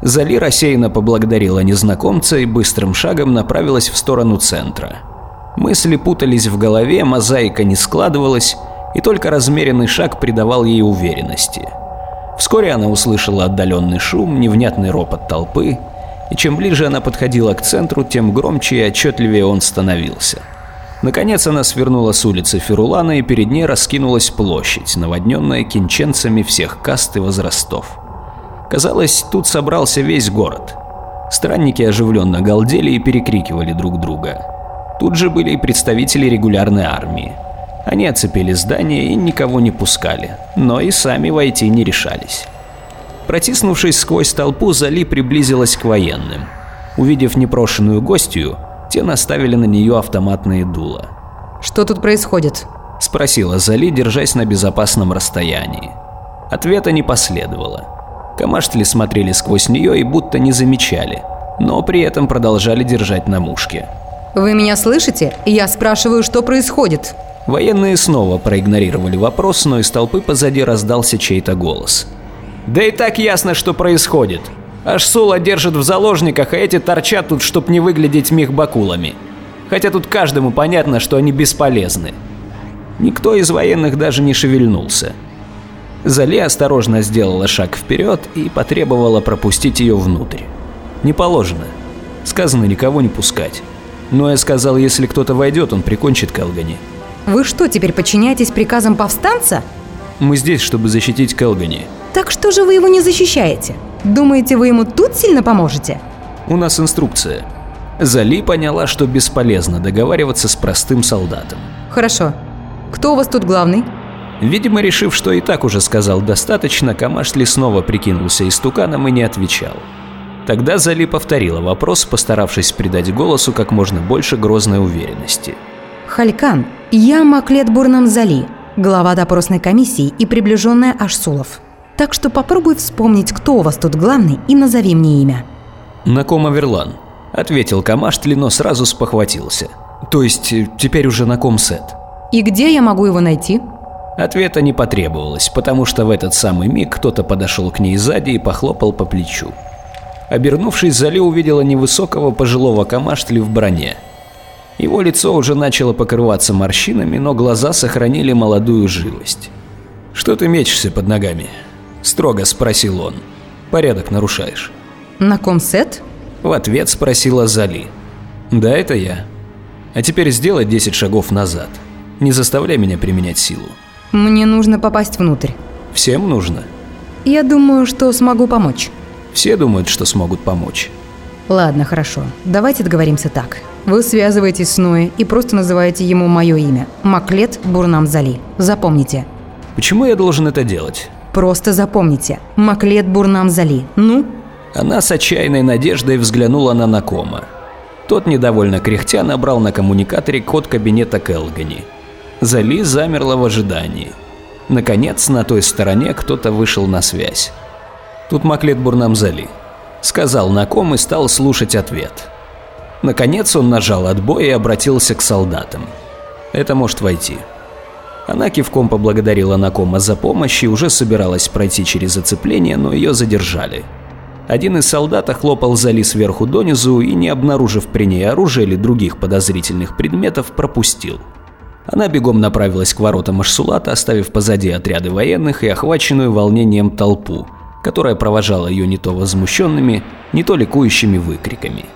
Зали рассеянно поблагодарила незнакомца и быстрым шагом направилась в сторону центра. Мысли путались в голове, мозаика не складывалась, и только размеренный шаг придавал ей уверенности. Вскоре она услышала отдаленный шум, невнятный ропот толпы, и чем ближе она подходила к центру, тем громче и отчетливее он становился. Наконец она свернула с улицы Ферулана, и перед ней раскинулась площадь, наводненная кинченцами всех каст и возрастов. Казалось, тут собрался весь город. Странники оживленно галдели и перекрикивали друг друга. Тут же были и представители регулярной армии. Они оцепили здание и никого не пускали, но и сами войти не решались. Протиснувшись сквозь толпу, Зали приблизилась к военным. Увидев непрошенную гостью, те наставили на нее автоматные дула. «Что тут происходит?» – спросила Зали, держась на безопасном расстоянии. Ответа не последовало. Камаштли смотрели сквозь нее и будто не замечали, но при этом продолжали держать на мушке. «Вы меня слышите? Я спрашиваю, что происходит?» Военные снова проигнорировали вопрос, но из толпы позади раздался чей-то голос. «Да и так ясно, что происходит. Аж Сула держит в заложниках, а эти торчат тут, чтоб не выглядеть мехбакулами. Хотя тут каждому понятно, что они бесполезны». Никто из военных даже не шевельнулся. Зали осторожно сделала шаг вперед и потребовала пропустить ее внутрь. Не положено. Сказано никого не пускать. Но я сказал, если кто-то войдет, он прикончит Келгани. Вы что, теперь подчиняетесь приказам повстанца? Мы здесь, чтобы защитить Келгани. Так что же вы его не защищаете? Думаете, вы ему тут сильно поможете? У нас инструкция. Зали поняла, что бесполезно договариваться с простым солдатом. Хорошо. Кто у вас тут главный? Видимо, решив, что и так уже сказал достаточно, Камашли снова прикинулся истуканом и не отвечал. Тогда Зали повторила вопрос, постаравшись придать голосу как можно больше грозной уверенности. Халькан, я Маклет Бурнам Зали, глава допросной комиссии и приближенная Ашсулов. Так что попробуй вспомнить, кто у вас тут главный, и назови мне имя. Накома Верлан, ответил Камаштли, но сразу спохватился. То есть э, теперь уже Наком Сет. И где я могу его найти? Ответа не потребовалось, потому что в этот самый миг кто-то подошел к ней сзади и похлопал по плечу. Обернувшись, Зали увидела невысокого пожилого камаштли в броне. Его лицо уже начало покрываться морщинами, но глаза сохранили молодую живость. «Что ты мечешься под ногами?» – строго спросил он. «Порядок нарушаешь». На комсет? В ответ спросила Зали. «Да, это я. А теперь сделай 10 шагов назад. Не заставляй меня применять силу». Мне нужно попасть внутрь. Всем нужно. Я думаю, что смогу помочь. Все думают, что смогут помочь. Ладно, хорошо. Давайте договоримся так. Вы связываетесь с Ноэ и просто называете ему мое имя. Маклет Бурнам-Зали. Запомните. Почему я должен это делать? Просто запомните. Маклет Бурнам-Зали. Ну? Она с отчаянной надеждой взглянула на Накома. Тот, недовольно кряхтя, набрал на коммуникаторе код кабинета Келгани. Зали замерла в ожидании. Наконец, на той стороне кто-то вышел на связь. Тут Маклет Бурнам Зали. Сказал на ком и стал слушать ответ. Наконец он нажал отбой и обратился к солдатам. Это может войти. Она кивком поблагодарила Накома за помощь и уже собиралась пройти через оцепление, но ее задержали. Один из солдат охлопал Зали сверху донизу и, не обнаружив при ней оружия или других подозрительных предметов, пропустил. Она бегом направилась к воротам Ашсулата, оставив позади отряды военных и охваченную волнением толпу, которая провожала ее не то возмущенными, не то ликующими выкриками.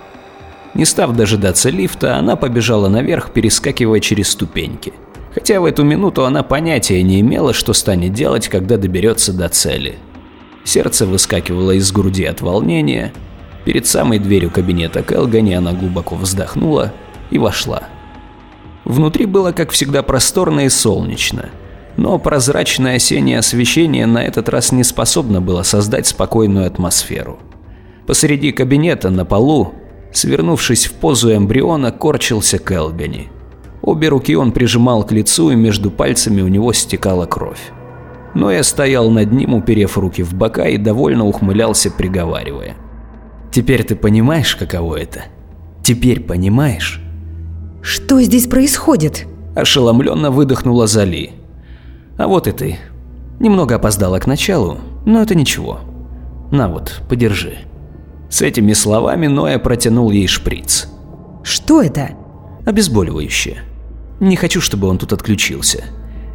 Не став дожидаться лифта, она побежала наверх, перескакивая через ступеньки. Хотя в эту минуту она понятия не имела, что станет делать, когда доберется до цели. Сердце выскакивало из груди от волнения. Перед самой дверью кабинета Келгани она глубоко вздохнула и вошла. Внутри было, как всегда, просторно и солнечно. Но прозрачное осеннее освещение на этот раз не способно было создать спокойную атмосферу. Посреди кабинета на полу, свернувшись в позу эмбриона, корчился Келгани. Обе руки он прижимал к лицу, и между пальцами у него стекала кровь. Но я стоял над ним, уперев руки в бока и довольно ухмылялся, приговаривая. «Теперь ты понимаешь, каково это? Теперь понимаешь?» Что здесь происходит? Ошеломленно выдохнула Зали. А вот и ты. Немного опоздала к началу, но это ничего. На вот, подержи. С этими словами Ноя протянул ей шприц. Что это? Обезболивающее. Не хочу, чтобы он тут отключился.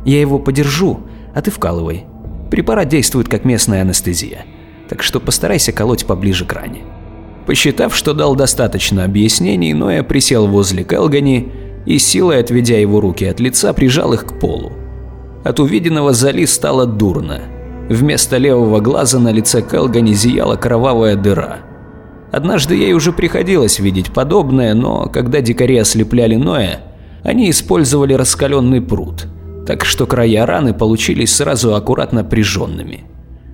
Я его подержу, а ты вкалывай. Препарат действует как местная анестезия, так что постарайся колоть поближе к ране. Посчитав, что дал достаточно объяснений, Ноя присел возле Келгани и силой, отведя его руки от лица, прижал их к полу. От увиденного Зали стало дурно. Вместо левого глаза на лице Келгани зияла кровавая дыра. Однажды ей уже приходилось видеть подобное, но когда дикари ослепляли Ноя, они использовали раскаленный пруд, так что края раны получились сразу аккуратно прижженными.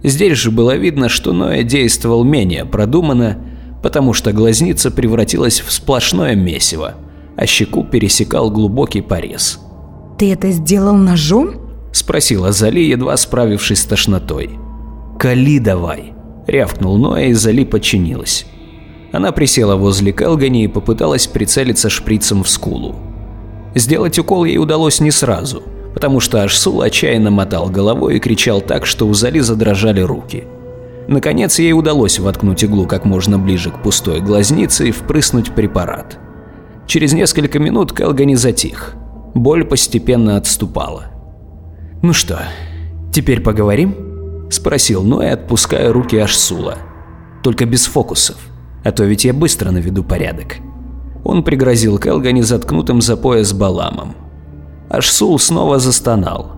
Здесь же было видно, что Ноя действовал менее продуманно, потому что глазница превратилась в сплошное месиво, а щеку пересекал глубокий порез. Ты это сделал ножом? Спросила Зали, едва справившись с тошнотой. «Кали давай!» – рявкнул Ноя, и Зали подчинилась. Она присела возле Келгани и попыталась прицелиться шприцем в скулу. Сделать укол ей удалось не сразу, потому что Ашсул отчаянно мотал головой и кричал так, что у Зали задрожали руки. Наконец ей удалось воткнуть иглу как можно ближе к пустой глазнице и впрыснуть препарат. Через несколько минут Келгани затих. Боль постепенно отступала. «Ну что, теперь поговорим?» – спросил Ной, отпуская руки Ашсула. «Только без фокусов, а то ведь я быстро наведу порядок». Он пригрозил Келгани заткнутым за пояс баламом. Ашсул снова застонал.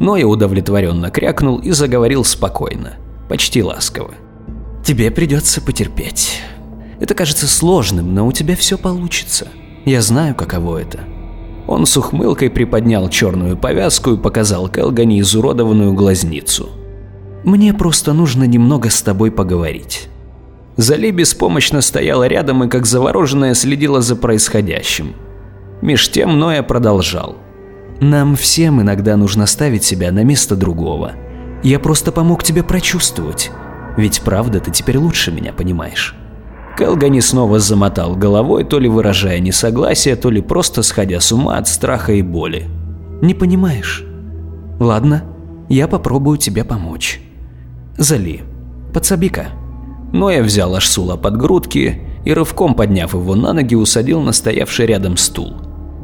Ноя удовлетворенно крякнул и заговорил спокойно, почти ласково. «Тебе придется потерпеть. Это кажется сложным, но у тебя все получится. Я знаю, каково это. Он с ухмылкой приподнял черную повязку и показал Келгани изуродованную глазницу. «Мне просто нужно немного с тобой поговорить». Зали беспомощно стояла рядом и как завороженная следила за происходящим. Меж тем Ноя продолжал. «Нам всем иногда нужно ставить себя на место другого. Я просто помог тебе прочувствовать. Ведь правда ты теперь лучше меня понимаешь». Келгани снова замотал головой, то ли выражая несогласие, то ли просто сходя с ума от страха и боли. «Не понимаешь? Ладно, я попробую тебе помочь. Зали, подсоби-ка». Ноя взял Ашсула под грудки и, рывком подняв его на ноги, усадил на стоявший рядом стул.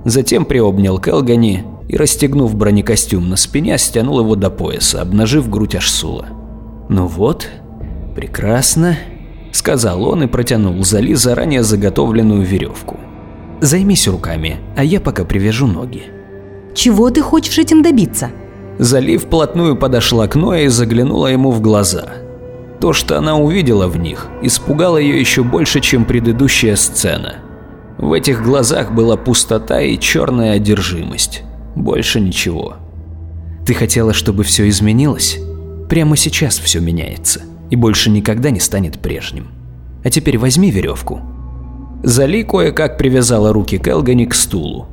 Затем приобнял Келгани и, расстегнув бронекостюм на спине, стянул его до пояса, обнажив грудь Ашсула. «Ну вот, прекрасно», сказал он и протянул Зали заранее заготовленную веревку. «Займись руками, а я пока привяжу ноги». Чего ты хочешь этим добиться? Зали вплотную подошла к Ноя и заглянула ему в глаза. То, что она увидела в них, испугало ее еще больше, чем предыдущая сцена. В этих глазах была пустота и черная одержимость. Больше ничего. «Ты хотела, чтобы все изменилось? Прямо сейчас все меняется» и больше никогда не станет прежним. А теперь возьми веревку. Зали кое-как привязала руки Келгани к стулу.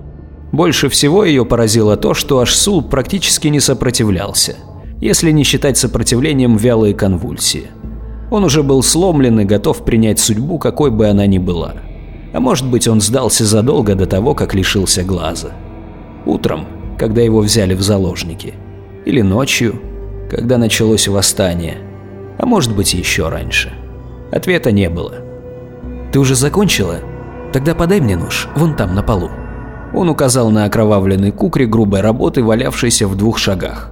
Больше всего ее поразило то, что Ашсул практически не сопротивлялся, если не считать сопротивлением вялые конвульсии. Он уже был сломлен и готов принять судьбу, какой бы она ни была. А может быть, он сдался задолго до того, как лишился глаза. Утром, когда его взяли в заложники. Или ночью, когда началось восстание – а может быть еще раньше. Ответа не было. «Ты уже закончила? Тогда подай мне нож, вон там, на полу». Он указал на окровавленный кукри грубой работы, валявшийся в двух шагах.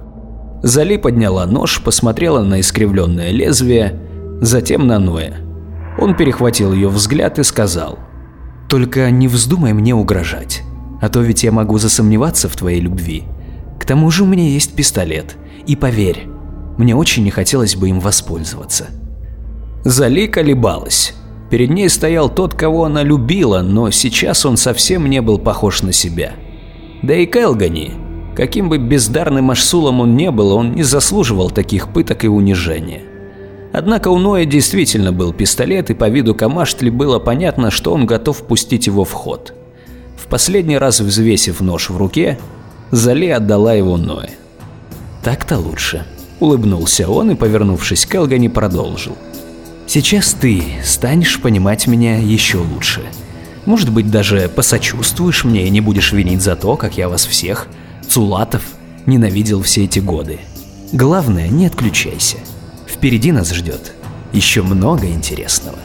Зали подняла нож, посмотрела на искривленное лезвие, затем на Ноя. Он перехватил ее взгляд и сказал, «Только не вздумай мне угрожать, а то ведь я могу засомневаться в твоей любви. К тому же у меня есть пистолет, и поверь, мне очень не хотелось бы им воспользоваться. Зали колебалась. Перед ней стоял тот, кого она любила, но сейчас он совсем не был похож на себя. Да и Келгани, каким бы бездарным Ашсулом он не был, он не заслуживал таких пыток и унижения. Однако у Ноя действительно был пистолет, и по виду Камаштли было понятно, что он готов пустить его в ход. Последний раз взвесив нож в руке, Зали отдала его Ноя. Так-то лучше. Улыбнулся он и, повернувшись к Элгани, продолжил. «Сейчас ты станешь понимать меня еще лучше. Может быть, даже посочувствуешь мне и не будешь винить за то, как я вас всех, Цулатов, ненавидел все эти годы. Главное, не отключайся. Впереди нас ждет еще много интересного».